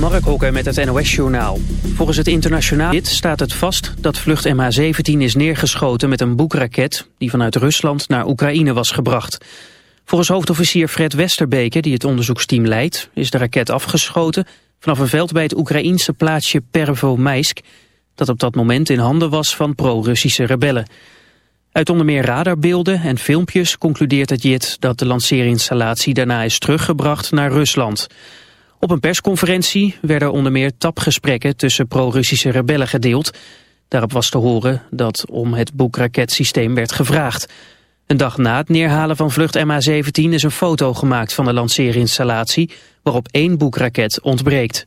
Mark Hokker met het NOS-journaal. Volgens het internationaal dit staat het vast dat vlucht MH17 is neergeschoten met een boekraket... die vanuit Rusland naar Oekraïne was gebracht. Volgens hoofdofficier Fred Westerbeke, die het onderzoeksteam leidt... is de raket afgeschoten vanaf een veld bij het Oekraïense plaatsje Pervomaisk... dat op dat moment in handen was van pro-Russische rebellen. Uit onder meer radarbeelden en filmpjes concludeert het JIT... dat de lanceerinstallatie daarna is teruggebracht naar Rusland... Op een persconferentie werden onder meer tapgesprekken tussen pro-Russische rebellen gedeeld. Daarop was te horen dat om het boekraketsysteem werd gevraagd. Een dag na het neerhalen van vlucht MH17 is een foto gemaakt van de lanceerinstallatie waarop één boekraket ontbreekt.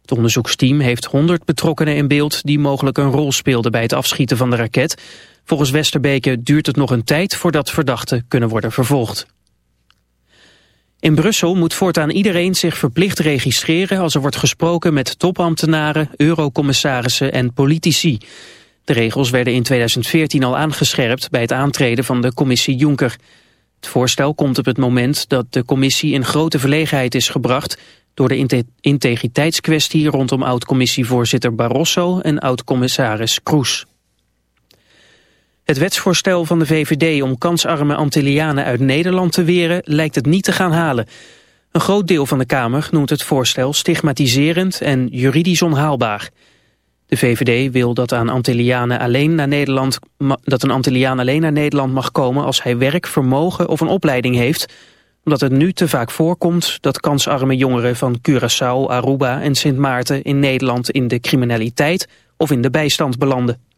Het onderzoeksteam heeft 100 betrokkenen in beeld die mogelijk een rol speelden bij het afschieten van de raket. Volgens Westerbeke duurt het nog een tijd voordat verdachten kunnen worden vervolgd. In Brussel moet voortaan iedereen zich verplicht registreren als er wordt gesproken met topambtenaren, eurocommissarissen en politici. De regels werden in 2014 al aangescherpt bij het aantreden van de commissie Juncker. Het voorstel komt op het moment dat de commissie in grote verlegenheid is gebracht door de integriteitskwestie rondom oud-commissievoorzitter Barroso en oud-commissaris Kroes. Het wetsvoorstel van de VVD om kansarme Antillianen uit Nederland te weren lijkt het niet te gaan halen. Een groot deel van de Kamer noemt het voorstel stigmatiserend en juridisch onhaalbaar. De VVD wil dat, aan Antillianen alleen naar Nederland, dat een Antilliaan alleen naar Nederland mag komen als hij werk, vermogen of een opleiding heeft, omdat het nu te vaak voorkomt dat kansarme jongeren van Curaçao, Aruba en Sint Maarten in Nederland in de criminaliteit of in de bijstand belanden.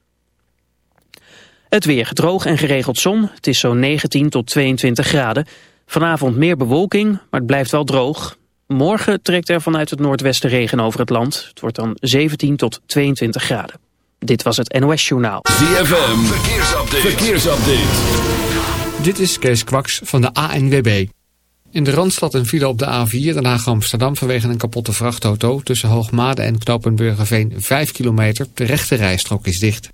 Het weer droog en geregeld zon. Het is zo'n 19 tot 22 graden. Vanavond meer bewolking, maar het blijft wel droog. Morgen trekt er vanuit het noordwesten regen over het land. Het wordt dan 17 tot 22 graden. Dit was het NOS Journaal. ZFM, verkeersupdate. verkeersupdate. Dit is Kees Kwaks van de ANWB. In de Randstad een file op de A4 Den Haag-Amsterdam vanwege een kapotte vrachtauto. Tussen Hoogmade en Knopenburgerveen 5 kilometer. De rechte rijstrook is dicht.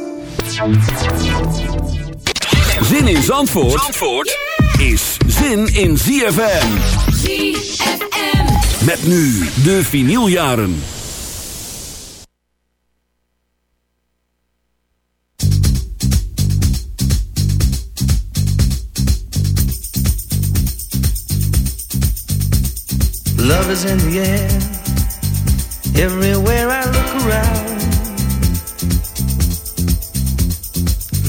Zin in Zandvoort, Zandvoort is zin in ZFM. ZFM. Met nu de vinyljaren. Love is in the air. Everywhere I look around.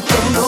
batom